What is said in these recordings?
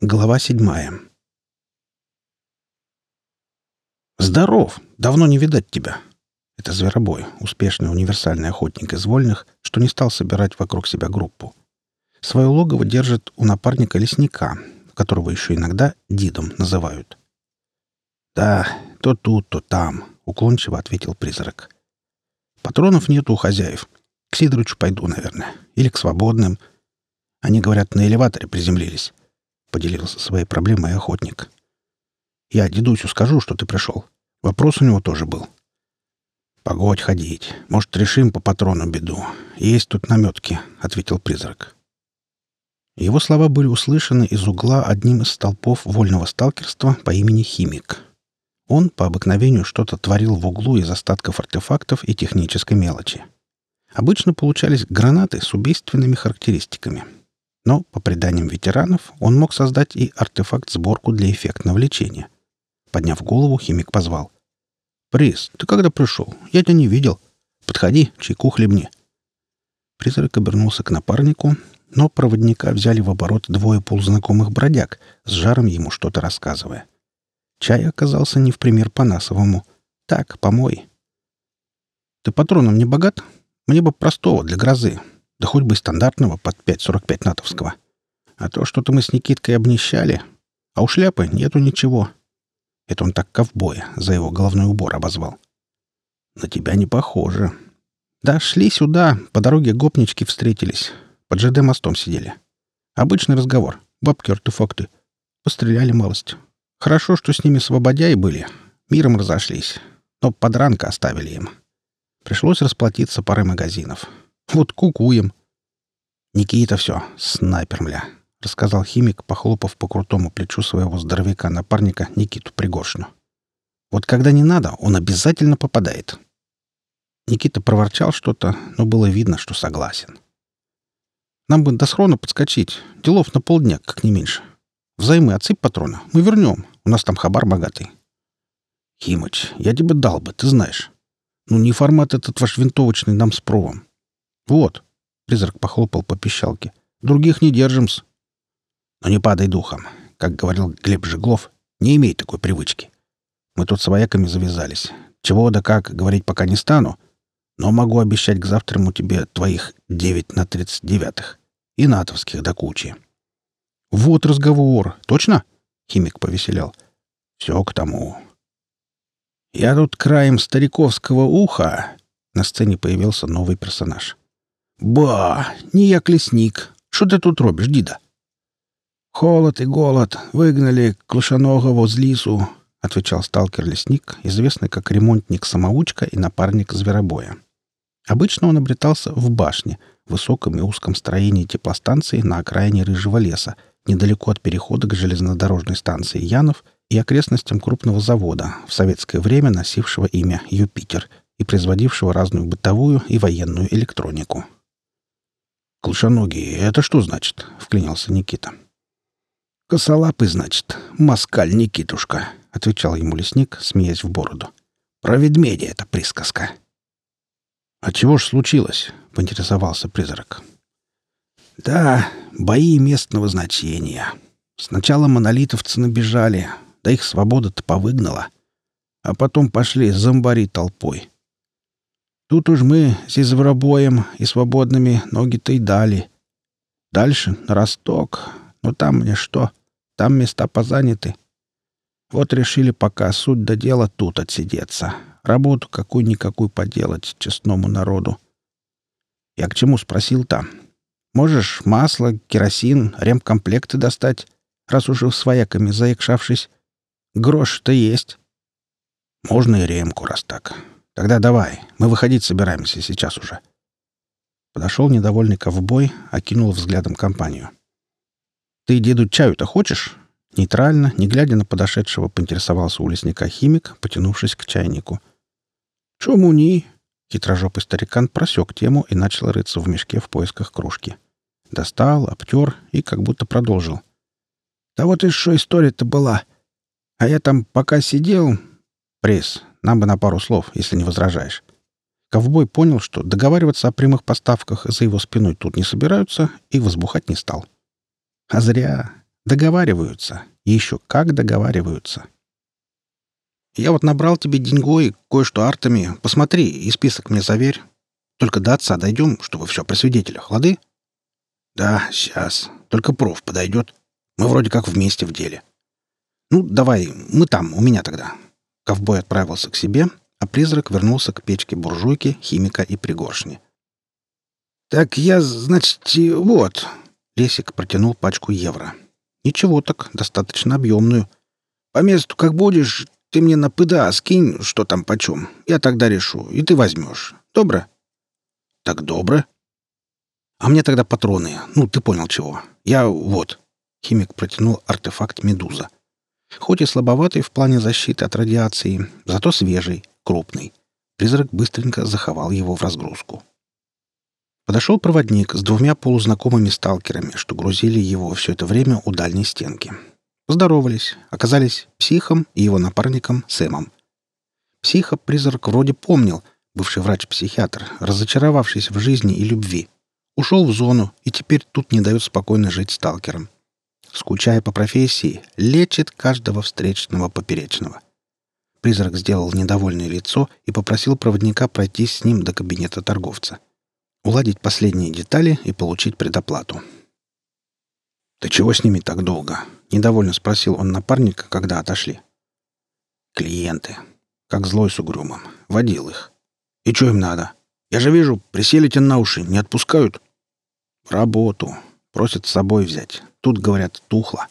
Глава седьмая. «Здоров! Давно не видать тебя!» Это Зверобой, успешный универсальный охотник из вольных, что не стал собирать вокруг себя группу. Свое логово держит у напарника лесника, которого еще иногда Дидом называют. «Да, то тут, то там», — уклончиво ответил призрак. «Патронов нету у хозяев. К Сидорычу пойду, наверное. Или к свободным. Они, говорят, на элеваторе приземлились. — поделился своей проблемой охотник. «Я дедусю скажу, что ты пришел. Вопрос у него тоже был». «Погодь ходить. Может, решим по патрону беду. Есть тут наметки», — ответил призрак. Его слова были услышаны из угла одним из столпов вольного сталкерства по имени Химик. Он по обыкновению что-то творил в углу из остатков артефактов и технической мелочи. Обычно получались гранаты с убийственными характеристиками — но, по преданиям ветеранов, он мог создать и артефакт-сборку для эффектного лечения. Подняв голову, химик позвал. «Приз, ты когда пришел? Я тебя не видел. Подходи, чайку хлебни». Призрак обернулся к напарнику, но проводника взяли в оборот двое полузнакомых бродяг, с жаром ему что-то рассказывая. Чай оказался не в пример по-насовому. Так, помой. «Ты патроном не богат? Мне бы простого для грозы. Да хоть бы стандартного под 5,45 натовского. А то что-то мы с Никиткой обнищали. А у шляпы нету ничего. Это он так ковбоя за его головной убор обозвал. На тебя не похоже. Да, шли сюда, по дороге гопнички встретились. Под ЖД мостом сидели. Обычный разговор. Бабки-артефакты. Постреляли малость. Хорошо, что с ними свободяи были. Миром разошлись. Но подранка оставили им. Пришлось расплатиться парой магазинов. Вот кукуем. Никита все, снайпер, мля, — рассказал химик, похлопав по крутому плечу своего здоровяка-напарника Никиту Пригоршню. Вот когда не надо, он обязательно попадает. Никита проворчал что-то, но было видно, что согласен. Нам бы до схрона подскочить. Делов на полдня, как не меньше. Взаймы отсыпь патрона. Мы вернем. У нас там хабар богатый. Химыч, я тебе дал бы, ты знаешь. Ну, не формат этот ваш винтовочный нам с провом. «Вот», — призрак похлопал по пищалке, — «других не держим-с». «Но не падай духом. Как говорил Глеб Жеглов, не имей такой привычки. Мы тут с вояками завязались. Чего да как, говорить пока не стану, но могу обещать к завтраму тебе твоих девять на тридцать девятых и натовских до кучи». «Вот разговор. Точно?» — химик повеселял. «Все к тому». «Я тут краем стариковского уха...» На сцене появился новый персонаж. «Ба, не як лесник. Що ти тут робиш, діда?» «Холод и голод выгнали Клушаногого з лісу», — отвечал сталкер-лесник, известный как ремонтник-самоучка и напарник зверобоя. Обычно он обретался в башне, высоком и узком строении теплостанции на окраине Рыжего леса, недалеко от перехода к железнодорожной станции Янов и окрестностям крупного завода, в советское время носившего имя «Юпитер» и производившего разную бытовую и военную электронику. «Клышоногий, это что значит?» — вклинился Никита. «Косолапый, значит, москаль Никитушка», — отвечал ему лесник, смеясь в бороду. «Про ведмедя это присказка». «А чего ж случилось?» — поинтересовался призрак. «Да, бои местного значения. Сначала монолитовцы набежали, да их свобода-то повыгнала. А потом пошли зомбари толпой. Тут уж мы с извробоем и свободными ноги-то и дали. Дальше на Росток. Но там мне что? Там места позаняты. Вот решили пока суть до дела тут отсидеться. Работу какую-никакую поделать честному народу. Я к чему спросил там? Можешь масло, керосин, ремкомплекты достать, раз уже с вояками заикшавшись? Грош-то есть. Можно и ремку, раз так. Тогда давай, мы выходить собираемся сейчас уже. Подошел недовольный ковбой, окинул взглядом компанию. Ты, деду, чаю-то хочешь? Нейтрально, не глядя на подошедшего, поинтересовался у лесника химик, потянувшись к чайнику. «Чому ни?» Хитрожопый старикан просек тему и начал рыться в мешке в поисках кружки. Достал, обтер и как будто продолжил. «Да вот и что история-то была. А я там пока сидел...» «Пресс, нам бы на пару слов, если не возражаешь». Ковбой понял, что договариваться о прямых поставках за его спиной тут не собираются, и возбухать не стал. А зря. Договариваются. Еще как договариваются. Я вот набрал тебе деньгой, кое-что артами. Посмотри и список мне заверь. Только до отца дойдем, чтобы все при свидетелях, лады? Да, сейчас. Только проф подойдет. Мы вроде как вместе в деле. Ну, давай, мы там, у меня тогда. Ковбой отправился к себе, а призрак вернулся к печке буржуйки, химика и пригоршни. «Так я, значит, вот...» Лесик протянул пачку евро. «Ничего так, достаточно объемную. По месту как будешь, ты мне на ПДА скинь, что там почем. Я тогда решу, и ты возьмешь. Добро?» «Так добро?» «А мне тогда патроны. Ну, ты понял чего. Я вот...» Химик протянул артефакт «Медуза». Хоть и слабоватый в плане защиты от радиации, зато свежий, крупный. Призрак быстренько заховал его в разгрузку. Подошел проводник с двумя полузнакомыми сталкерами, что грузили его все это время у дальней стенки. Поздоровались, оказались психом и его напарником Сэмом. Психа призрак вроде помнил, бывший врач-психиатр, разочаровавшийся в жизни и любви. Ушел в зону и теперь тут не дает спокойно жить сталкером. Скучая по профессии, лечит каждого встречного поперечного. Призрак сделал недовольное лицо и попросил проводника пройти с ним до кабинета торговца уладить последние детали и получить предоплату. «Ты чего с ними так долго?» — недовольно спросил он напарника, когда отошли. «Клиенты. Как злой с угрюмом. Водил их. И что им надо? Я же вижу, присели те на уши, не отпускают. Работу. Просят с собой взять. Тут, говорят, тухло.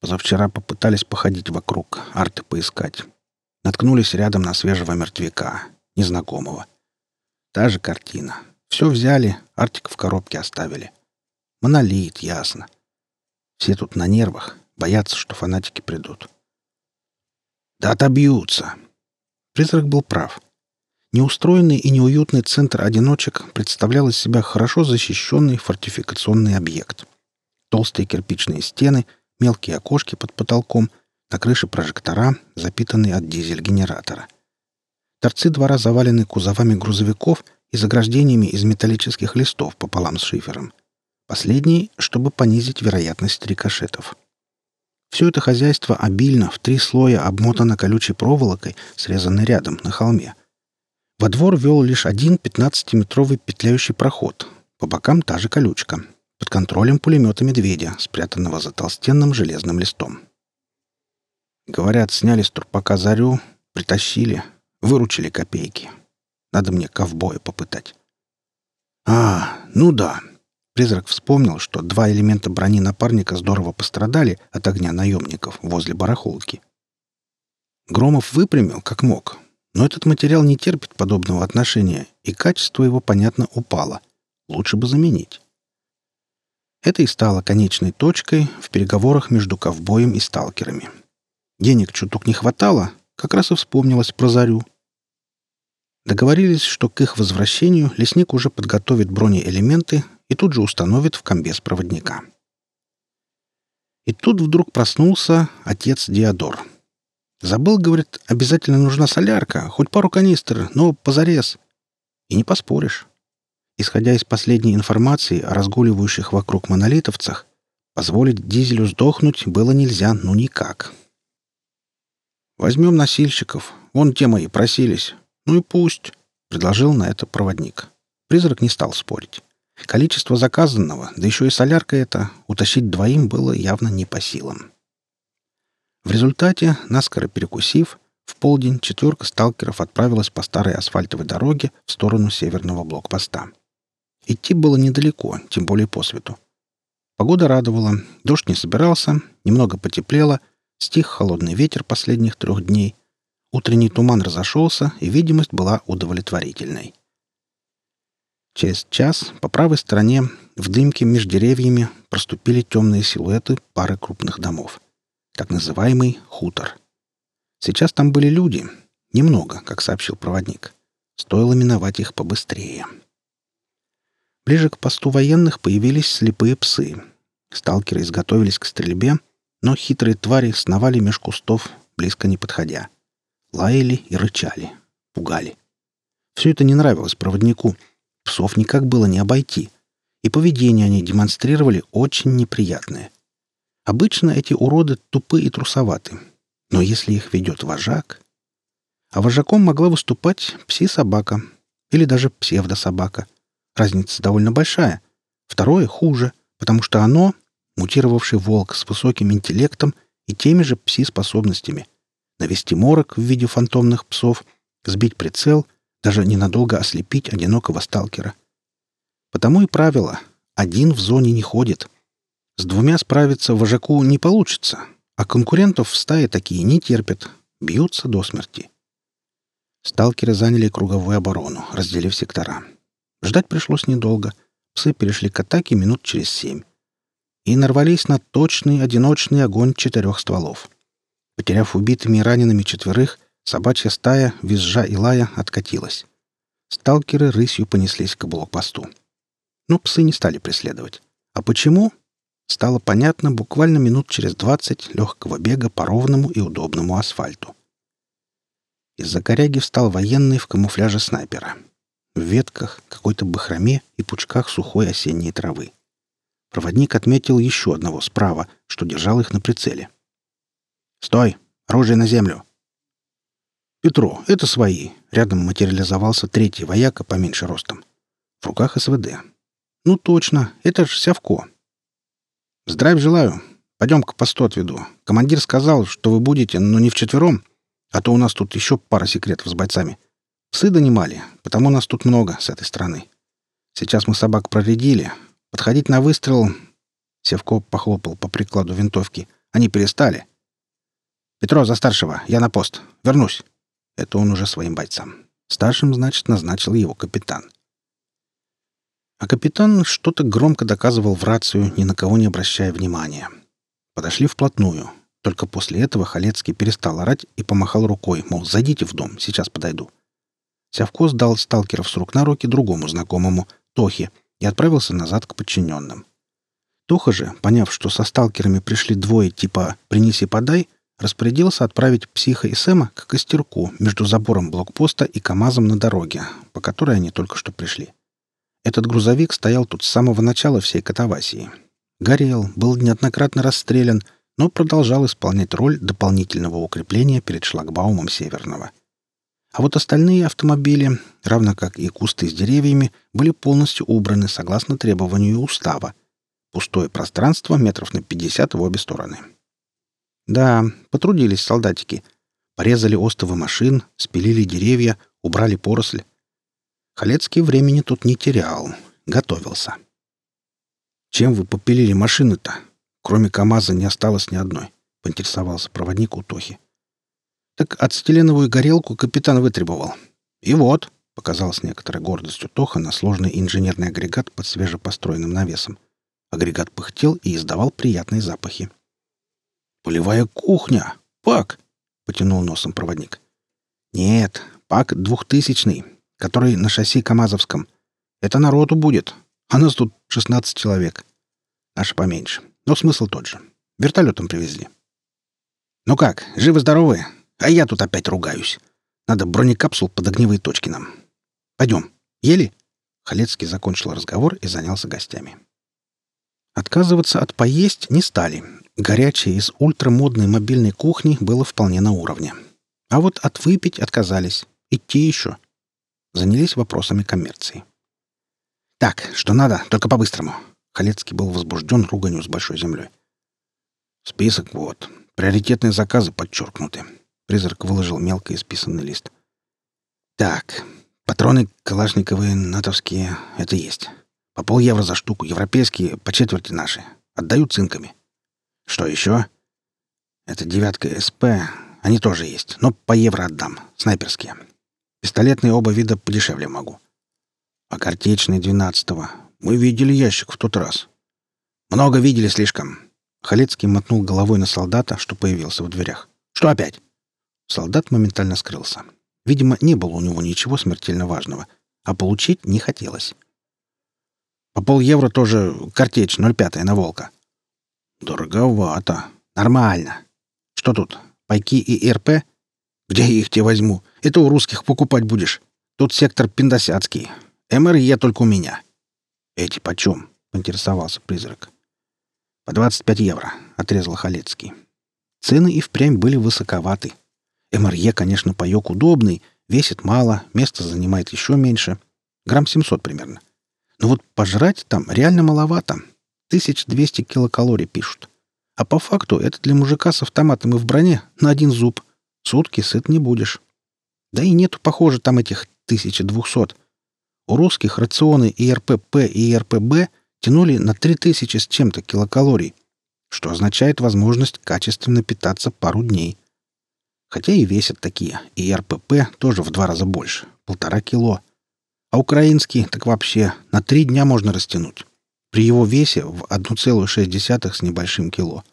Позавчера попытались походить вокруг, арты поискать. Наткнулись рядом на свежего мертвяка, незнакомого. Та же картина. Все взяли, Артик в коробке оставили. Монолит, ясно. Все тут на нервах, боятся, что фанатики придут. Да отобьются. Призрак был прав. Неустроенный и неуютный центр одиночек представлял из себя хорошо защищенный фортификационный объект. Толстые кирпичные стены, мелкие окошки под потолком, на крыше прожектора, запитанные от дизель-генератора. Торцы двора завалены кузовами грузовиков и заграждениями из металлических листов пополам с шифером. Последний, чтобы понизить вероятность рикошетов. Все это хозяйство обильно в три слоя обмотано колючей проволокой, срезанной рядом, на холме. Во двор вел лишь один 15-метровый петляющий проход. По бокам та же колючка. Под контролем пулемета «Медведя», спрятанного за толстенным железным листом. Говорят, сняли с турпака зарю, притащили, выручили копейки. Надо мне ковбоя попытать. А, ну да. Призрак вспомнил, что два элемента брони напарника здорово пострадали от огня наемников возле барахолки. Громов выпрямил, как мог, но этот материал не терпит подобного отношения, и качество его, понятно, упало. Лучше бы заменить. Это и стало конечной точкой в переговорах между ковбоем и сталкерами. Денег чуток не хватало, как раз и вспомнилось про зарю. Договорились, что к их возвращению лесник уже подготовит бронеэлементы и тут же установит в комбез проводника. И тут вдруг проснулся отец Диодор. Забыл, говорит, обязательно нужна солярка, хоть пару канистр, но позарез. И не поспоришь. Исходя из последней информации о разгуливающих вокруг монолитовцах, позволить дизелю сдохнуть было нельзя ну никак. Возьмем носильщиков. Вон те мои просились. «Ну и пусть», — предложил на это проводник. Призрак не стал спорить. Количество заказанного, да еще и солярка это, утащить двоим было явно не по силам. В результате, наскоро перекусив, в полдень четверка сталкеров отправилась по старой асфальтовой дороге в сторону северного блокпоста. Идти было недалеко, тем более по свету. Погода радовала, дождь не собирался, немного потеплело, стих холодный ветер последних трех дней, Утренний туман разошелся, и видимость была удовлетворительной. Через час по правой стороне в дымке между деревьями проступили темные силуэты пары крупных домов. Так называемый хутор. Сейчас там были люди. Немного, как сообщил проводник. Стоило миновать их побыстрее. Ближе к посту военных появились слепые псы. Сталкеры изготовились к стрельбе, но хитрые твари сновали меж кустов, близко не подходя. Лаяли и рычали. Пугали. Все это не нравилось проводнику. Псов никак было не обойти. И поведение они демонстрировали очень неприятное. Обычно эти уроды тупы и трусоваты. Но если их ведет вожак... А вожаком могла выступать пси-собака или даже псевдособака. Разница довольно большая. Второе хуже, потому что оно — мутировавший волк с высоким интеллектом и теми же пси-способностями. Навести морок в виде фантомных псов, сбить прицел, даже ненадолго ослепить одинокого сталкера. Потому и правило — один в зоне не ходит. С двумя справиться вожаку не получится, а конкурентов в стае такие не терпят, бьются до смерти. Сталкеры заняли круговую оборону, разделив сектора. Ждать пришлось недолго. Псы перешли к атаке минут через семь. И нарвались на точный одиночный огонь четырех стволов. Потеряв убитыми и ранеными четверых, собачья стая, визжа и лая, откатилась. Сталкеры рысью понеслись к блокпосту. Но псы не стали преследовать. А почему? Стало понятно буквально минут через двадцать легкого бега по ровному и удобному асфальту. Из-за коряги встал военный в камуфляже снайпера. В ветках, какой-то бахроме и пучках сухой осенней травы. Проводник отметил еще одного справа, что держал их на прицеле. «Стой! Оружие на землю!» «Петро, это свои!» Рядом материализовался третий вояка поменьше ростом. В руках СВД. «Ну точно, это ж Сявко!» «Здравия желаю! Пойдем к посту отведу. Командир сказал, что вы будете, но не вчетвером, а то у нас тут еще пара секретов с бойцами. Псы донимали, потому нас тут много с этой стороны. Сейчас мы собак проредили. Подходить на выстрел...» Севко похлопал по прикладу винтовки. «Они перестали. Петро, за старшего. Я на пост. Вернусь». Это он уже своим бойцам. Старшим, значит, назначил его капитан. А капитан что-то громко доказывал в рацию, ни на кого не обращая внимания. Подошли вплотную. Только после этого Халецкий перестал орать и помахал рукой, мол, зайдите в дом, сейчас подойду. Сявко сдал сталкеров с рук на руки другому знакомому, Тохе, и отправился назад к подчиненным. Тоха же, поняв, что со сталкерами пришли двое типа «принеси-подай», распорядился отправить психа и Сэма к костерку между забором блокпоста и КАМАЗом на дороге, по которой они только что пришли. Этот грузовик стоял тут с самого начала всей катавасии. Горел, был неоднократно расстрелян — но продолжал исполнять роль дополнительного укрепления перед шлагбаумом Северного. А вот остальные автомобили, равно как и кусты с деревьями, были полностью убраны согласно требованию устава. Пустое пространство метров на 50 в обе стороны. Да, потрудились солдатики. Порезали остовы машин, спилили деревья, убрали поросль. Халецкий времени тут не терял. Готовился. «Чем вы попилили машины-то?» Кроме КамАЗа не осталось ни одной, — поинтересовался проводник у Тохи. Так ацетиленовую горелку капитан вытребовал. И вот, — показал с некоторой гордостью Тоха на сложный инженерный агрегат под свежепостроенным навесом. Агрегат пыхтел и издавал приятные запахи. «Полевая кухня! Пак!» — потянул носом проводник. «Нет, пак двухтысячный, который на шасси КамАЗовском. Это народу будет, а нас тут шестнадцать человек. Наш поменьше. Но смысл тот же. Вертолетом привезли. «Ну как, живы-здоровы? А я тут опять ругаюсь. Надо бронекапсул под огневые точки нам. Пойдем. Ели?» Халецкий закончил разговор и занялся гостями. Отказываться от поесть не стали. Горячее из ультрамодной мобильной кухни было вполне на уровне. А вот от выпить отказались. Идти еще. Занялись вопросами коммерции. «Так, что надо, только по-быстрому. Халецкий был возбужден руганью с большой землей. «Список вот. Приоритетные заказы подчеркнуты». Призрак выложил мелко исписанный лист. «Так, патроны калашниковые, натовские — это есть. По пол евро за штуку, европейские, по четверти наши. Отдаю цинками. Что еще? Это девятка СП, они тоже есть, но по евро отдам, снайперские. Пистолетные оба вида подешевле могу. А картечные двенадцатого мы видели ящик в тот раз. Много видели слишком. Халецкий мотнул головой на солдата, что появился в дверях. Что опять? Солдат моментально скрылся. Видимо, не было у него ничего смертельно важного, а получить не хотелось. По пол евро тоже картечь 0,5 на волка. Дороговато. Нормально. Что тут? Пайки и РП? Где я их тебе возьму? Это у русских покупать будешь. Тут сектор пиндосяцкий. МРЕ только у меня. «Эти почем?» — поинтересовался призрак. «По 25 евро. отрезал Халецкий. Цены и впрямь были высоковаты. МРЕ, конечно, паёк удобный, весит мало, место занимает еще меньше. Грамм 700 примерно. Но вот пожрать там реально маловато. 1200 килокалорий пишут. А по факту это для мужика с автоматом и в броне на один зуб. Сутки сыт не будешь. Да и нету, похоже, там этих 1200. У русских рационы ИРПП и ИРПБ тянули на 3000 с чем-то килокалорий, что означает возможность качественно питаться пару дней. Хотя и весят такие, и РПП тоже в два раза больше, полтора кило. А украинский так вообще на три дня можно растянуть. При его весе в 1,6 с небольшим кило.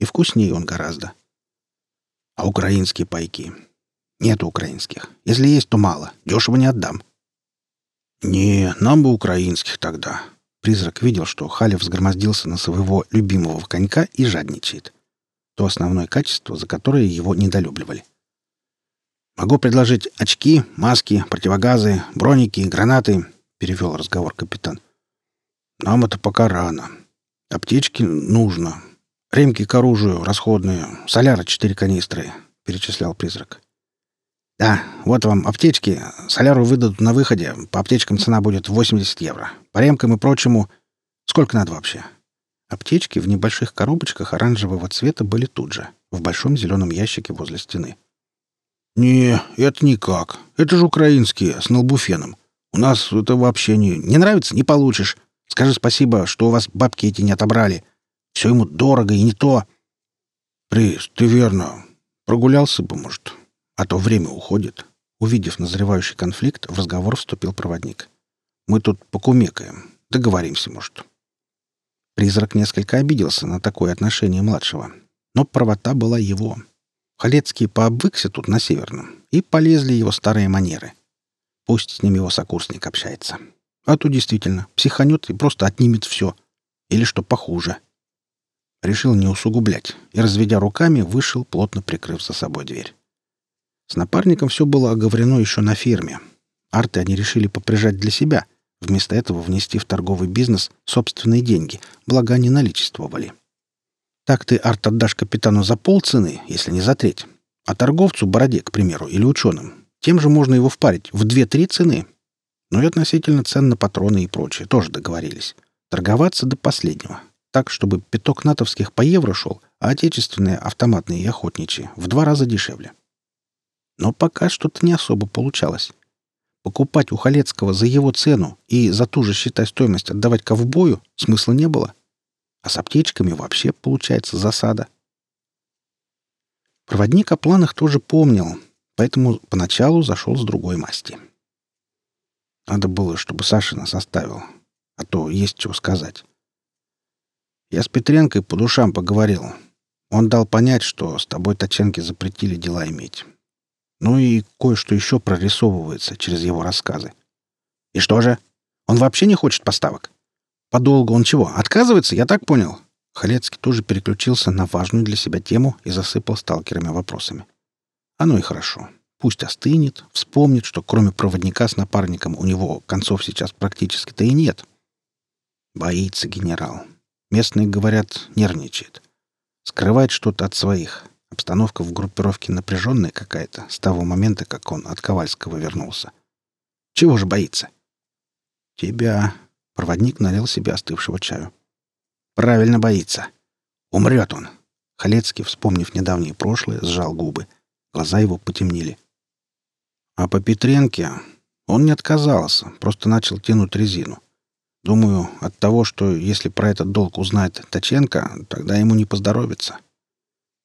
И вкуснее он гораздо. А украинские пайки? Нету украинских. Если есть, то мало. Дешево не отдам. Не, нам бы украинских тогда. Призрак видел, что Халев взгромоздился на своего любимого конька и жадничает. То основное качество, за которое его недолюбливали. «Могу предложить очки, маски, противогазы, броники, гранаты», — перевел разговор капитан. «Нам это пока рано. Аптечки нужно. Ремки к оружию расходные. Соляра четыре канистры», — перечислял призрак. «Да, вот вам аптечки. Соляру выдадут на выходе. По аптечкам цена будет 80 евро. По ремкам и прочему... Сколько надо вообще?» Аптечки в небольших коробочках оранжевого цвета были тут же, в большом зеленом ящике возле стены. «Не, это никак. Это же украинские, с налбуфеном. У нас это вообще не... Не нравится — не получишь. Скажи спасибо, что у вас бабки эти не отобрали. Все ему дорого и не то». «Приз, ты верно. Прогулялся бы, может. А то время уходит. Увидев назревающий конфликт, в разговор вступил проводник. Мы тут покумекаем. Договоримся, может. Призрак несколько обиделся на такое отношение младшего. Но правота была его. Халецкий пообвыкся тут на Северном, и полезли его старые манеры. Пусть с ним его сокурсник общается. А то действительно, психанет и просто отнимет все. Или что похуже. Решил не усугублять и, разведя руками, вышел, плотно прикрыв за собой дверь. С напарником все было оговорено еще на ферме. Арты они решили поприжать для себя, вместо этого внести в торговый бизнес собственные деньги, благо они наличествовали. Так ты арт отдашь капитану за полцены, если не за треть. А торговцу, бороде, к примеру, или ученым, тем же можно его впарить в две-три цены. Но и относительно цен на патроны и прочее тоже договорились. Торговаться до последнего. Так, чтобы пяток натовских по евро шел, а отечественные автоматные и охотничьи в два раза дешевле. Но пока что-то не особо получалось. Покупать у Халецкого за его цену и за ту же, считай, стоимость отдавать ковбою смысла не было. А с аптечками вообще получается засада. Проводник о планах тоже помнил, поэтому поначалу зашел с другой масти. Надо было, чтобы Саша нас оставил, а то есть чего сказать. Я с Петренкой по душам поговорил. Он дал понять, что с тобой Таченки запретили дела иметь. Ну и кое-что еще прорисовывается через его рассказы. И что же? Он вообще не хочет поставок? Подолгу он чего, отказывается, я так понял? Халецкий тоже переключился на важную для себя тему и засыпал сталкерами вопросами. Оно и хорошо. Пусть остынет, вспомнит, что кроме проводника с напарником у него концов сейчас практически-то и нет. Боится генерал. Местные говорят, нервничает. Скрывает что-то от своих. Обстановка в группировке напряженная какая-то с того момента, как он от Ковальского вернулся. Чего же боится? Тебя. Проводник налил себе остывшего чаю. Правильно боится. Умрет он. Халецкий, вспомнив недавнее прошлое, сжал губы. Глаза его потемнели. А по Петренке он не отказался, просто начал тянуть резину. Думаю, от того, что если про этот долг узнает Таченко, тогда ему не поздоровится.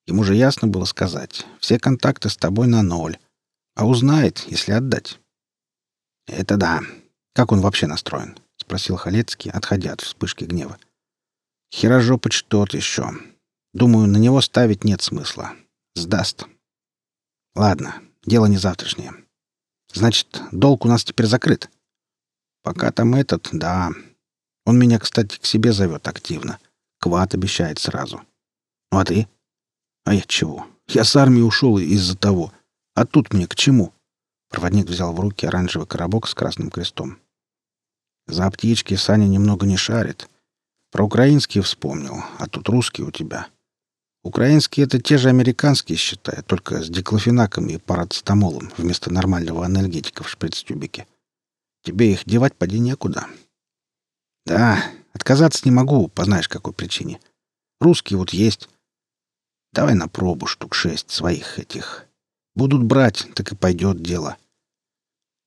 Ему же ясно было сказать. Все контакты с тобой на ноль. А узнает, если отдать. Это да. Как он вообще настроен? Спросил Халецкий, отходя от вспышки гнева. Херожопыч тот еще. Думаю, на него ставить нет смысла. Сдаст. Ладно, дело не завтрашнее. Значит, долг у нас теперь закрыт. Пока там этот, да. Он меня, кстати, к себе зовет активно. Кват обещает сразу. Ну а ты? А я чего? Я с армии ушел из-за того. А тут мне к чему? Проводник взял в руки оранжевый коробок с красным крестом. За аптечки Саня немного не шарит. Про украинские вспомнил, а тут русские у тебя. Украинские — это те же американские, считаю, только с диклофенаком и парацетамолом вместо нормального анальгетика в шприц-тюбике. Тебе их девать поди некуда. Да, отказаться не могу, по какой причине. Русские вот есть. Давай на пробу штук шесть своих этих. Будут брать, так и пойдет дело.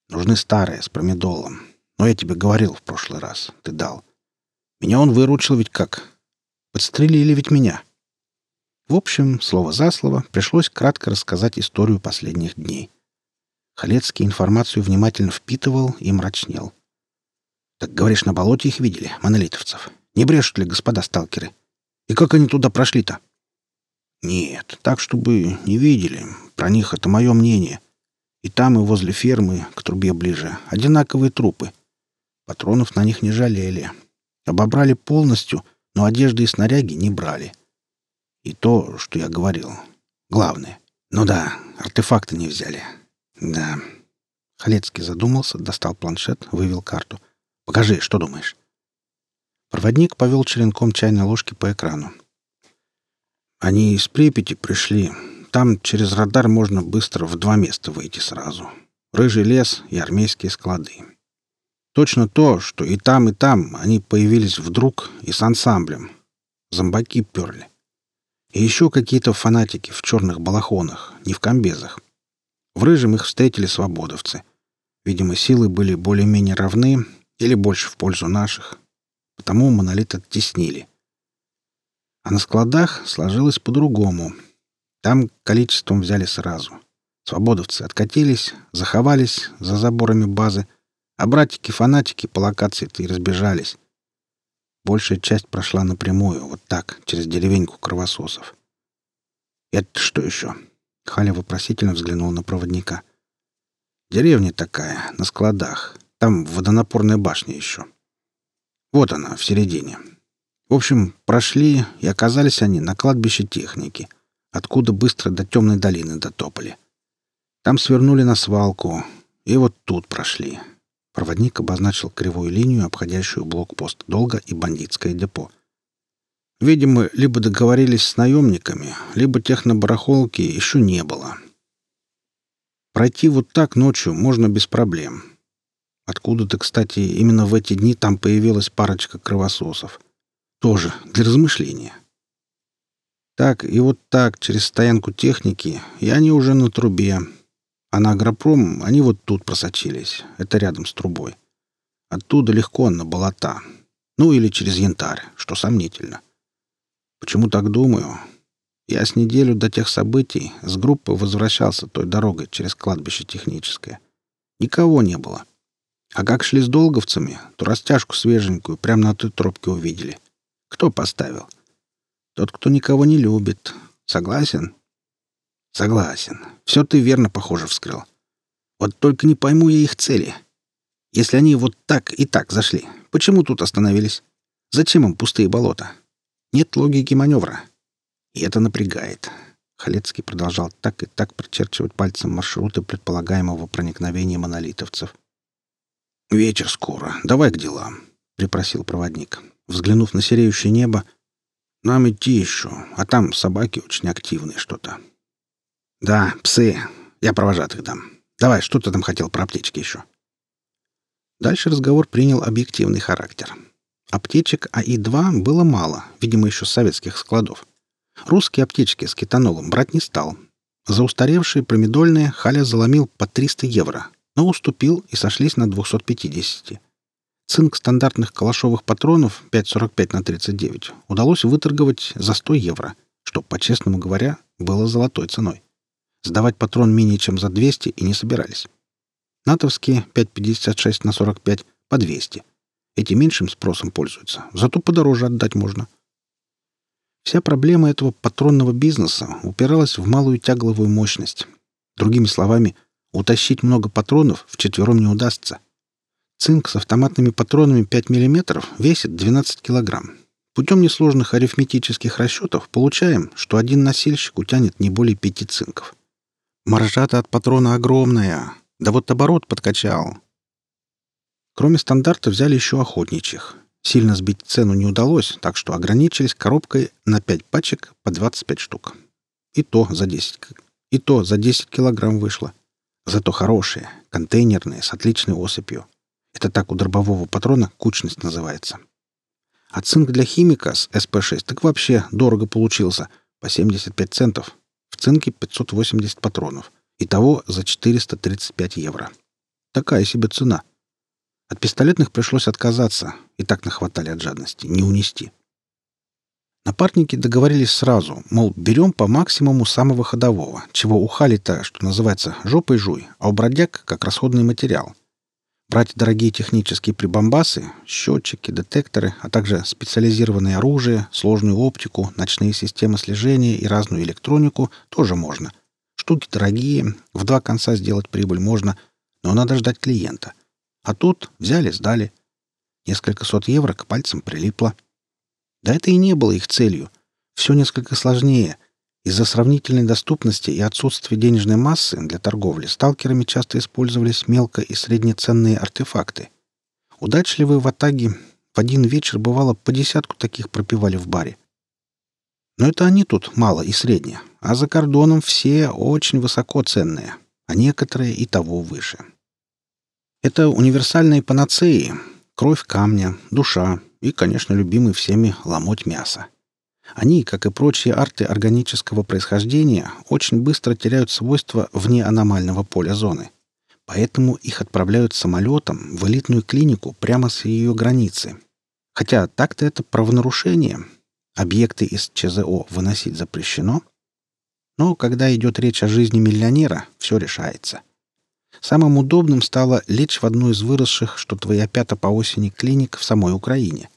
Нужны старые, с промедолом. Но я тебе говорил в прошлый раз. Ты дал. Меня он выручил ведь как? Подстрелили ведь меня. В общем, слово за слово, пришлось кратко рассказать историю последних дней. Халецкий информацию внимательно впитывал и мрачнел. «Так, говоришь, на болоте их видели, монолитовцев? Не брешут ли господа сталкеры? И как они туда прошли-то?» «Нет, так, чтобы не видели. Про них это мое мнение. И там, и возле фермы, к трубе ближе, одинаковые трупы. Патронов на них не жалели. Обобрали полностью, но одежды и снаряги не брали. И то, что я говорил. Главное. Ну да, артефакты не взяли. Да. Халецкий задумался, достал планшет, вывел карту. «Покажи, что думаешь?» Проводник повел черенком чайной ложки по экрану. «Они из Припяти пришли. Там через радар можно быстро в два места выйти сразу. Рыжий лес и армейские склады. Точно то, что и там, и там они появились вдруг и с ансамблем. Зомбаки перли. И еще какие-то фанатики в черных балахонах, не в комбезах. В Рыжем их встретили свободовцы. Видимо, силы были более-менее равны или больше в пользу наших. Потому монолит оттеснили. А на складах сложилось по-другому. Там количеством взяли сразу. Свободовцы откатились, заховались за заборами базы, а братики-фанатики по локации-то и разбежались. Большая часть прошла напрямую, вот так, через деревеньку кровососов. «Это что еще?» — Халя вопросительно взглянул на проводника. «Деревня такая, на складах. Там водонапорная башня еще. Вот она, в середине. В общем, прошли, и оказались они на кладбище техники, откуда быстро до темной долины дотопали. Там свернули на свалку, и вот тут прошли. Проводник обозначил кривую линию, обходящую блокпост «Долго» и бандитское депо. Видимо, либо договорились с наемниками, либо тех на барахолке еще не было. Пройти вот так ночью можно без проблем. Откуда-то, кстати, именно в эти дни там появилась парочка кровососов. Тоже для размышления. Так и вот так, через стоянку техники, и они уже на трубе, а на агропром они вот тут просочились. Это рядом с трубой. Оттуда легко на болота. Ну или через янтарь, что сомнительно. Почему так думаю? Я с неделю до тех событий с группы возвращался той дорогой через кладбище техническое. Никого не было. А как шли с долговцами, то растяжку свеженькую прямо на той тропке увидели. Кто поставил? Тот, кто никого не любит. Согласен? Согласен. Все ты верно, похоже, вскрыл. Вот только не пойму я их цели. Если они вот так и так зашли, почему тут остановились? Зачем им пустые болота? Нет логики маневра. И это напрягает. Халецкий продолжал так и так прочерчивать пальцем маршруты предполагаемого проникновения монолитовцев. «Вечер скоро. Давай к делам», — припросил проводник. Взглянув на сереющее небо, «Нам идти еще, а там собаки очень активные что-то. «Да, псы. Я провожатых дам. Давай, что ты там хотел про аптечки еще?» Дальше разговор принял объективный характер. Аптечек АИ-2 было мало, видимо, еще советских складов. Русские аптечки с кетанолом брать не стал. За устаревшие промедольные Халя заломил по 300 евро, но уступил и сошлись на 250. Цинк стандартных калашовых патронов 5,45 на 39 удалось выторговать за 100 евро, что, по-честному говоря, было золотой ценой. Сдавать патрон менее чем за 200 и не собирались. Натовские 5,56 на 45 по 200. Эти меньшим спросом пользуются, зато подороже отдать можно. Вся проблема этого патронного бизнеса упиралась в малую тягловую мощность. Другими словами, утащить много патронов вчетвером не удастся. Цинк с автоматными патронами 5 мм весит 12 кг. Путем несложных арифметических расчетов получаем, что один носильщик утянет не более 5 цинков. Маржа-то от патрона огромная. Да вот оборот подкачал. Кроме стандарта взяли еще охотничьих. Сильно сбить цену не удалось, так что ограничились коробкой на 5 пачек по 25 штук. И то за 10, и то за 10 килограмм вышло. Зато хорошие, контейнерные, с отличной осыпью. Это так у дробового патрона кучность называется. А цинк для химика с СП-6 так вообще дорого получился, по 75 центов. В цинке 580 патронов. Итого за 435 евро. Такая себе цена. От пистолетных пришлось отказаться, и так нахватали от жадности, не унести. Напарники договорились сразу, мол, берем по максимуму самого ходового, чего у Хали-то, что называется, жопой жуй, а у бродяг как расходный материал. Брать дорогие технические прибамбасы, счетчики, детекторы, а также специализированное оружие, сложную оптику, ночные системы слежения и разную электронику тоже можно. Штуки дорогие, в два конца сделать прибыль можно, но надо ждать клиента. А тут взяли, сдали. Несколько сот евро к пальцам прилипло. Да это и не было их целью. Все несколько сложнее. Из-за сравнительной доступности и отсутствия денежной массы для торговли сталкерами часто использовались мелко- и среднеценные артефакты. Удачливые в Атаге в один вечер бывало по десятку таких пропивали в баре. Но это они тут мало и среднее, а за кордоном все очень высоко ценные, а некоторые и того выше. Это универсальные панацеи — кровь камня, душа и, конечно, любимый всеми ломоть мяса. Они, как и прочие арты органического происхождения, очень быстро теряют свойства вне аномального поля зоны. Поэтому их отправляют самолетом в элитную клинику прямо с ее границы. Хотя так-то это правонарушение. Объекты из ЧЗО выносить запрещено. Но когда идет речь о жизни миллионера, все решается. Самым удобным стало лечь в одну из выросших, что твоя пята по осени клиник в самой Украине.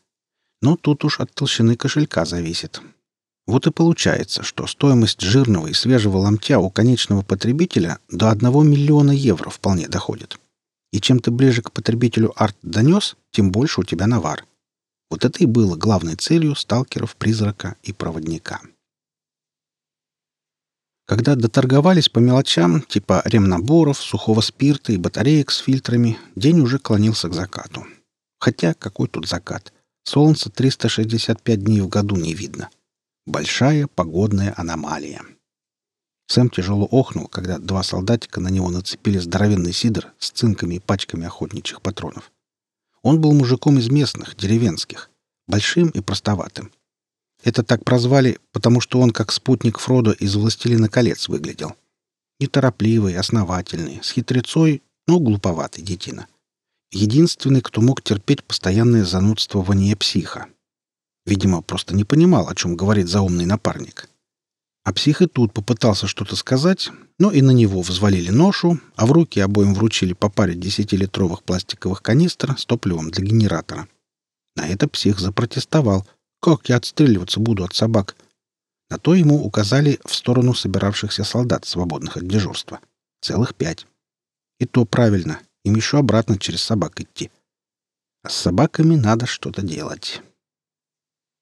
Но тут уж от толщины кошелька зависит. Вот и получается, что стоимость жирного и свежего ломтя у конечного потребителя до 1 миллиона евро вполне доходит. И чем ты ближе к потребителю арт донес, тем больше у тебя навар. Вот это и было главной целью сталкеров, призрака и проводника. Когда доторговались по мелочам, типа ремнаборов, сухого спирта и батареек с фильтрами, день уже клонился к закату. Хотя какой тут закат? Солнца 365 дней в году не видно. Большая погодная аномалия. Сэм тяжело охнул, когда два солдатика на него нацепили здоровенный сидр с цинками и пачками охотничьих патронов. Он был мужиком из местных, деревенских, большим и простоватым. Это так прозвали, потому что он как спутник Фродо из «Властелина колец» выглядел. Неторопливый, основательный, с хитрецой, но глуповатый детина. Единственный, кто мог терпеть постоянное занудствование психа. Видимо, просто не понимал, о чем говорит заумный напарник. А псих и тут попытался что-то сказать, но и на него взвалили ношу, а в руки обоим вручили по паре десятилитровых пластиковых канистр с топливом для генератора. На это псих запротестовал. «Как я отстреливаться буду от собак?» На то ему указали в сторону собиравшихся солдат, свободных от дежурства. Целых пять. И то правильно. Им еще обратно через собак идти. А с собаками надо что-то делать.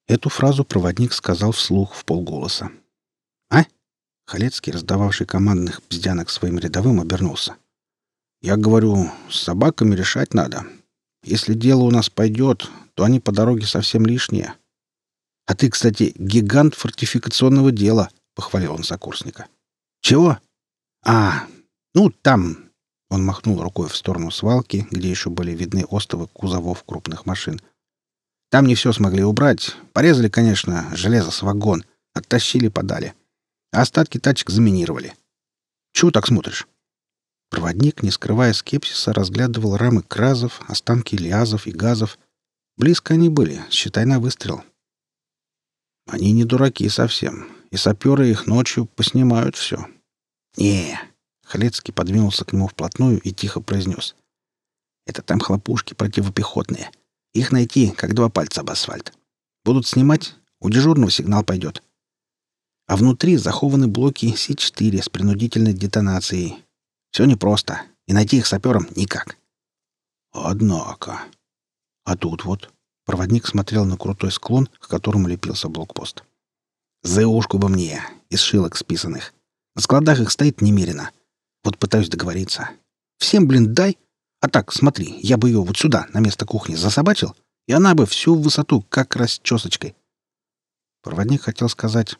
Эту фразу проводник сказал вслух в полголоса. «А?» Халецкий, раздававший командных бздянок своим рядовым, обернулся. «Я говорю, с собаками решать надо. Если дело у нас пойдет, то они по дороге совсем лишние. А ты, кстати, гигант фортификационного дела», — похвалил он сокурсника. «Чего?» «А, ну, там, он махнул рукой в сторону свалки, где еще были видны остовы кузовов крупных машин. Там не все смогли убрать. Порезали, конечно, железо с вагон. Оттащили, подали. А остатки тачек заминировали. Чего так смотришь? Проводник, не скрывая скепсиса, разглядывал рамы кразов, останки лиазов и газов. Близко они были, считай на выстрел. Они не дураки совсем, и саперы их ночью поснимают все. Не, Халецкий подвинулся к нему вплотную и тихо произнес. «Это там хлопушки противопехотные. Их найти, как два пальца об асфальт. Будут снимать, у дежурного сигнал пойдет. А внутри захованы блоки С-4 с принудительной детонацией. Все непросто, и найти их сапером никак». «Однако...» «А тут вот...» Проводник смотрел на крутой склон, к которому лепился блокпост. «Зэушку бы мне, из шилок списанных. На складах их стоит немерено. Вот пытаюсь договориться. Всем, блин, дай. А так, смотри, я бы ее вот сюда, на место кухни, засобачил, и она бы всю высоту как расчесочкой. Проводник хотел сказать,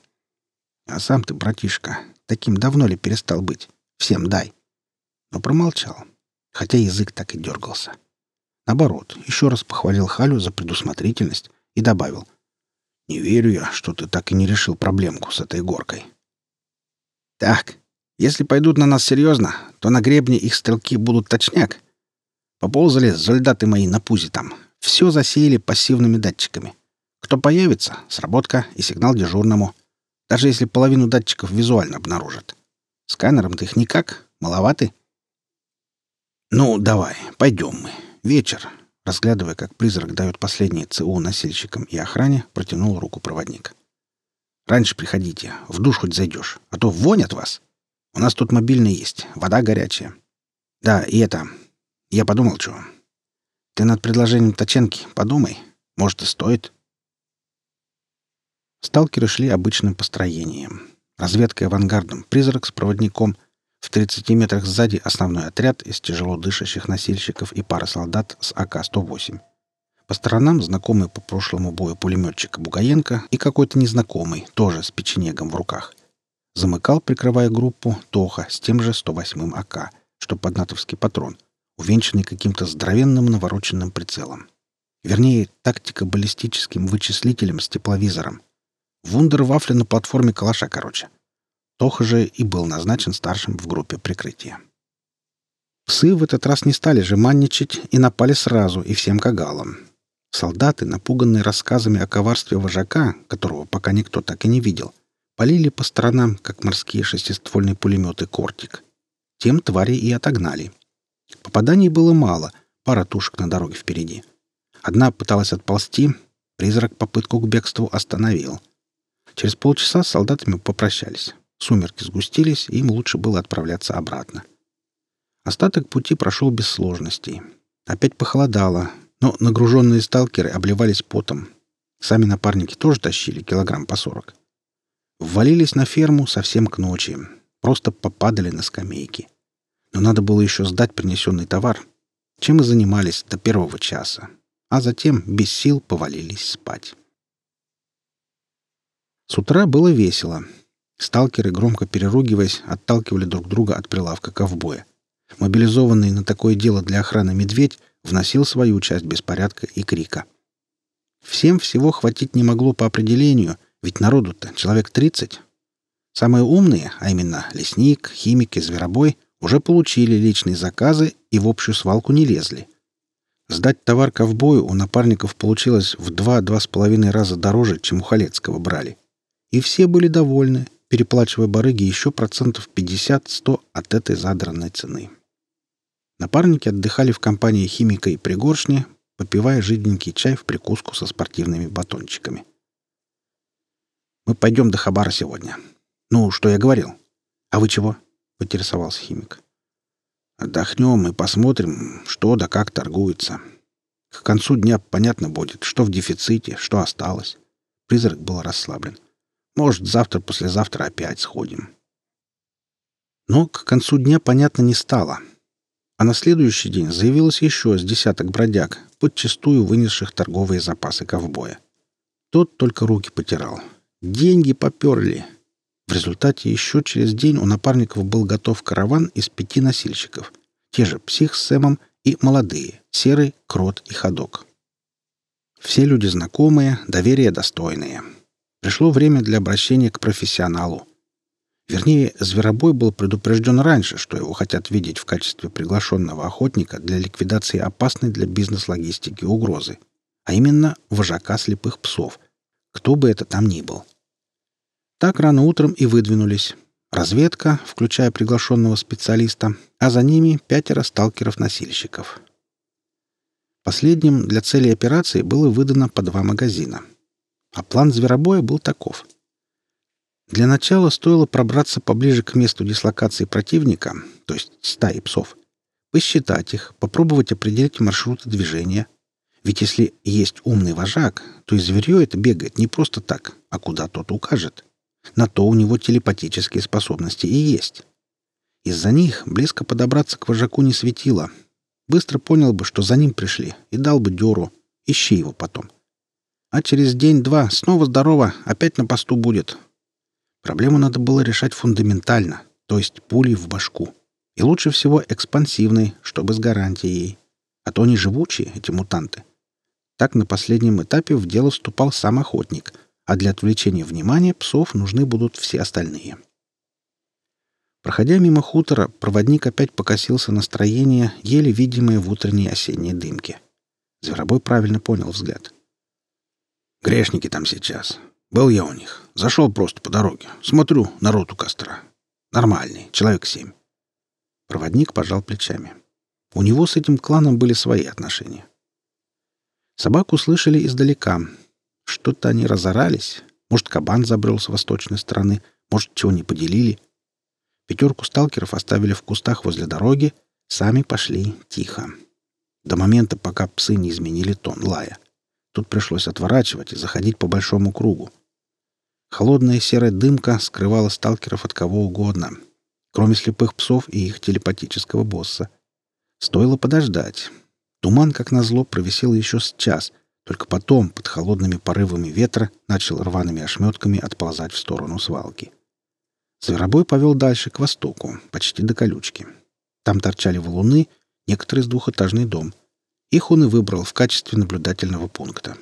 «А сам ты, братишка, таким давно ли перестал быть? Всем дай». Но промолчал, хотя язык так и дергался. Наоборот, еще раз похвалил Халю за предусмотрительность и добавил, «Не верю я, что ты так и не решил проблемку с этой горкой». «Так, если пойдут на нас серьезно, то на гребне их стрелки будут точняк. Поползали солдаты мои на пузе там. Все засеяли пассивными датчиками. Кто появится — сработка и сигнал дежурному. Даже если половину датчиков визуально обнаружат. Сканером-то их никак, маловаты. «Ну, давай, пойдем мы. Вечер». Разглядывая, как призрак дает последние ЦУ носильщикам и охране, протянул руку проводник. «Раньше приходите, в душ хоть зайдешь, а то вонь от вас». У нас тут мобильный есть, вода горячая. Да, и это... Я подумал, что... Ты над предложением Таченки подумай. Может, и стоит. Сталкеры шли обычным построением. Разведкой авангардом, призрак с проводником. В 30 метрах сзади основной отряд из тяжело дышащих носильщиков и пара солдат с АК-108. По сторонам знакомый по прошлому бою пулеметчик Бугаенко и какой-то незнакомый, тоже с печенегом в руках — Замыкал, прикрывая группу, Тоха с тем же 108-м АК, что под натовский патрон, увенчанный каким-то здоровенным навороченным прицелом. Вернее, тактико-баллистическим вычислителем с тепловизором. Вундервафля на платформе калаша, короче. Тоха же и был назначен старшим в группе прикрытия. Псы в этот раз не стали жеманничать и напали сразу и всем кагалам. Солдаты, напуганные рассказами о коварстве вожака, которого пока никто так и не видел, Полили по сторонам, как морские шестиствольные пулеметы «Кортик». Тем твари и отогнали. Попаданий было мало, пара тушек на дороге впереди. Одна пыталась отползти, призрак попытку к бегству остановил. Через полчаса с солдатами попрощались. Сумерки сгустились, и им лучше было отправляться обратно. Остаток пути прошел без сложностей. Опять похолодало, но нагруженные сталкеры обливались потом. Сами напарники тоже тащили килограмм по сорок. Ввалились на ферму совсем к ночи. Просто попадали на скамейки. Но надо было еще сдать принесенный товар. Чем и занимались до первого часа. А затем без сил повалились спать. С утра было весело. Сталкеры, громко переругиваясь, отталкивали друг друга от прилавка ковбоя. Мобилизованный на такое дело для охраны медведь вносил свою часть беспорядка и крика. Всем всего хватить не могло по определению, ведь народу-то человек 30. Самые умные, а именно лесник, химик и зверобой, уже получили личные заказы и в общую свалку не лезли. Сдать товар ковбою у напарников получилось в два-два с половиной раза дороже, чем у Халецкого брали. И все были довольны, переплачивая барыги еще процентов 50-100 от этой задранной цены. Напарники отдыхали в компании химика и пригоршни, попивая жиденький чай в прикуску со спортивными батончиками. Мы пойдем до Хабара сегодня. Ну, что я говорил. А вы чего? Поинтересовался химик. Отдохнем и посмотрим, что да как торгуется. К концу дня понятно будет, что в дефиците, что осталось. Призрак был расслаблен. Может, завтра-послезавтра опять сходим. Но к концу дня понятно не стало. А на следующий день заявилось еще с десяток бродяг, подчастую вынесших торговые запасы ковбоя. Тот только руки потирал, Деньги поперли. В результате еще через день у напарников был готов караван из пяти носильщиков. Те же псих с Сэмом и молодые — Серый, Крот и Ходок. Все люди знакомые, доверия достойные. Пришло время для обращения к профессионалу. Вернее, Зверобой был предупрежден раньше, что его хотят видеть в качестве приглашенного охотника для ликвидации опасной для бизнес-логистики угрозы, а именно вожака слепых псов, кто бы это там ни был. Так рано утром и выдвинулись. Разведка, включая приглашенного специалиста, а за ними пятеро сталкеров-носильщиков. Последним для цели операции было выдано по два магазина. А план зверобоя был таков. Для начала стоило пробраться поближе к месту дислокации противника, то есть стаи псов, посчитать их, попробовать определить маршруты движения. Ведь если есть умный вожак, то и зверье это бегает не просто так, а куда тот укажет. На то у него телепатические способности и есть. Из-за них близко подобраться к вожаку не светило. Быстро понял бы, что за ним пришли, и дал бы дёру, Ищи его потом. А через день-два снова здорово, опять на посту будет. Проблему надо было решать фундаментально, то есть пулей в башку. И лучше всего экспансивной, чтобы с гарантией. А то они живучие, эти мутанты. Так на последнем этапе в дело вступал сам охотник, а для отвлечения внимания псов нужны будут все остальные. Проходя мимо хутора, проводник опять покосился на строение, еле видимое в утренней осенней дымке. Зверобой правильно понял взгляд. «Грешники там сейчас. Был я у них. Зашел просто по дороге. Смотрю, народ у костра. Нормальный, человек семь». Проводник пожал плечами. У него с этим кланом были свои отношения. Собаку слышали издалека. Что-то они разорались. Может, кабан забрел с восточной стороны, может, чего не поделили. Пятерку сталкеров оставили в кустах возле дороги, сами пошли тихо. До момента, пока псы не изменили тон лая. Тут пришлось отворачивать и заходить по большому кругу. Холодная серая дымка скрывала сталкеров от кого угодно, кроме слепых псов и их телепатического босса. Стоило подождать. Туман, как назло, провисел еще с час, только потом, под холодными порывами ветра, начал рваными ошметками отползать в сторону свалки. Зверобой повел дальше, к востоку, почти до колючки. Там торчали валуны, некоторые с двухэтажный дом. Их он и выбрал в качестве наблюдательного пункта.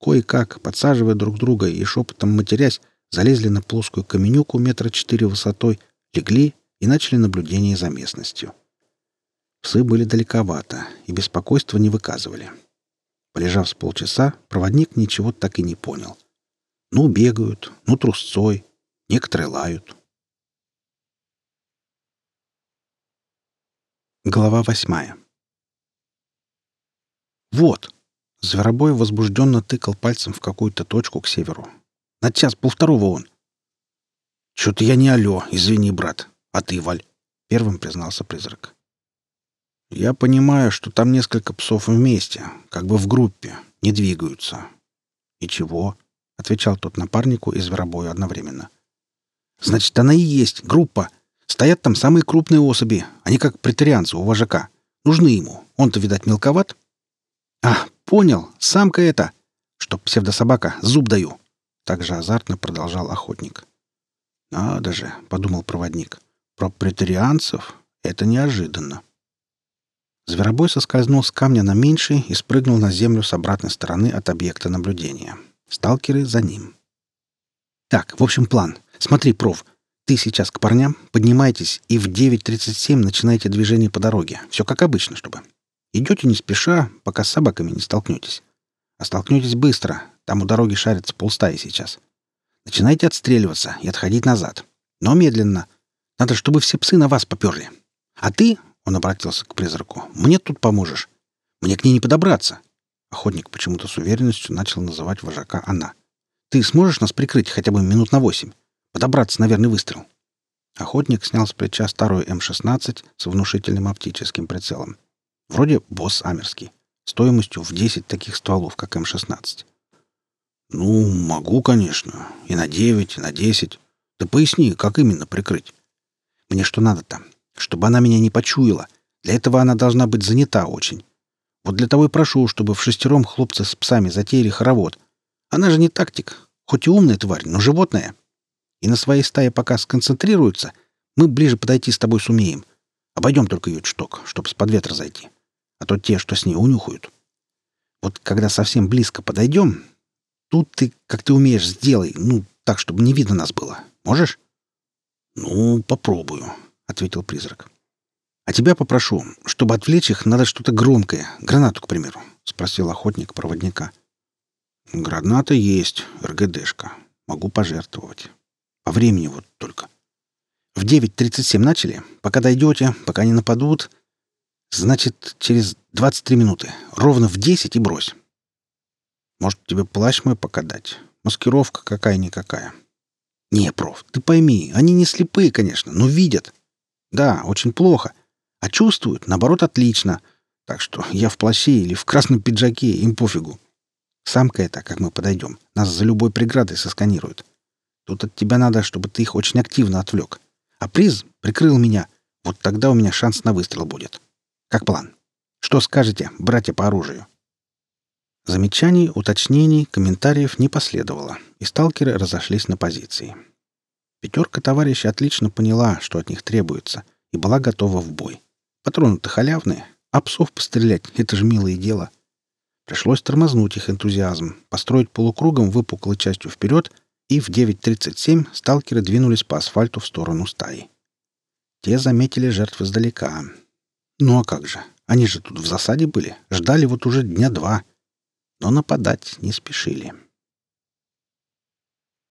Кое-как, подсаживая друг друга и шепотом матерясь, залезли на плоскую каменюку метра четыре высотой, легли и начали наблюдение за местностью. Псы были далековато и беспокойства не выказывали. Полежав с полчаса, проводник ничего так и не понял. Ну, бегают, ну, трусцой, некоторые лают. Глава восьмая. «Вот!» — Зверобой возбужденно тыкал пальцем в какую-то точку к северу. «На час полвторого он!» «Чё-то я не алё, извини, брат. А ты, Валь?» — первым признался призрак. Я понимаю, что там несколько псов вместе, как бы в группе, не двигаются. И чего? отвечал тот напарнику и зверобою одновременно. Значит, она и есть группа. Стоят там самые крупные особи, они как претарианцы у вожака. Нужны ему. Он-то, видать, мелковат. А, понял, самка это. Чтоб псевдособака, зуб даю. Так же азартно продолжал охотник. Надо же, подумал проводник. Про претарианцев это неожиданно. Зверобой соскользнул с камня на меньший и спрыгнул на землю с обратной стороны от объекта наблюдения. Сталкеры за ним. «Так, в общем, план. Смотри, проф. Ты сейчас к парням, поднимайтесь и в 9.37 начинайте движение по дороге. Все как обычно, чтобы. Идете не спеша, пока с собаками не столкнетесь. А столкнетесь быстро. Там у дороги шарится полстаи сейчас. Начинайте отстреливаться и отходить назад. Но медленно. Надо, чтобы все псы на вас поперли. А ты, он обратился к призраку. «Мне тут поможешь. Мне к ней не подобраться». Охотник почему-то с уверенностью начал называть вожака она. «Ты сможешь нас прикрыть хотя бы минут на восемь? Подобраться на верный выстрел». Охотник снял с плеча старую М-16 с внушительным оптическим прицелом. Вроде босс амерский, стоимостью в 10 таких стволов, как М-16. «Ну, могу, конечно. И на 9, и на 10. Да поясни, как именно прикрыть. Мне что надо-то? Чтобы она меня не почуяла. Для этого она должна быть занята очень. Вот для того и прошу, чтобы в шестером хлопцы с псами затеяли хоровод. Она же не тактик, хоть и умная тварь, но животное. И на своей стае пока сконцентрируется, мы ближе подойти с тобой сумеем. Обойдем только ее чуток, чтобы с под ветра зайти. А то те, что с ней унюхают. Вот когда совсем близко подойдем, тут ты, как ты умеешь, сделай, ну, так, чтобы не видно нас было. Можешь? Ну, попробую. — ответил призрак. «А тебя попрошу, чтобы отвлечь их, надо что-то громкое, гранату, к примеру», — спросил охотник проводника. «Граната есть, РГДшка. Могу пожертвовать. По времени вот только. В 9.37 начали? Пока дойдете, пока не нападут. Значит, через 23 минуты. Ровно в 10 и брось. Может, тебе плащ мой пока дать? Маскировка какая-никакая. Не, проф, ты пойми, они не слепые, конечно, но видят. Да, очень плохо. А чувствуют, наоборот, отлично. Так что я в плаще или в красном пиджаке, им пофигу. Самка это, как мы подойдем, нас за любой преградой сосканирует. Тут от тебя надо, чтобы ты их очень активно отвлек. А приз прикрыл меня. Вот тогда у меня шанс на выстрел будет. Как план? Что скажете, братья по оружию? Замечаний, уточнений, комментариев не последовало, и сталкеры разошлись на позиции. Пятерка товарищей отлично поняла, что от них требуется, и была готова в бой. Патроны-то халявные, а псов пострелять — это же милое дело. Пришлось тормознуть их энтузиазм, построить полукругом выпуклой частью вперед, и в 9.37 сталкеры двинулись по асфальту в сторону стаи. Те заметили жертв издалека. Ну а как же? Они же тут в засаде были, ждали вот уже дня два. Но нападать не спешили.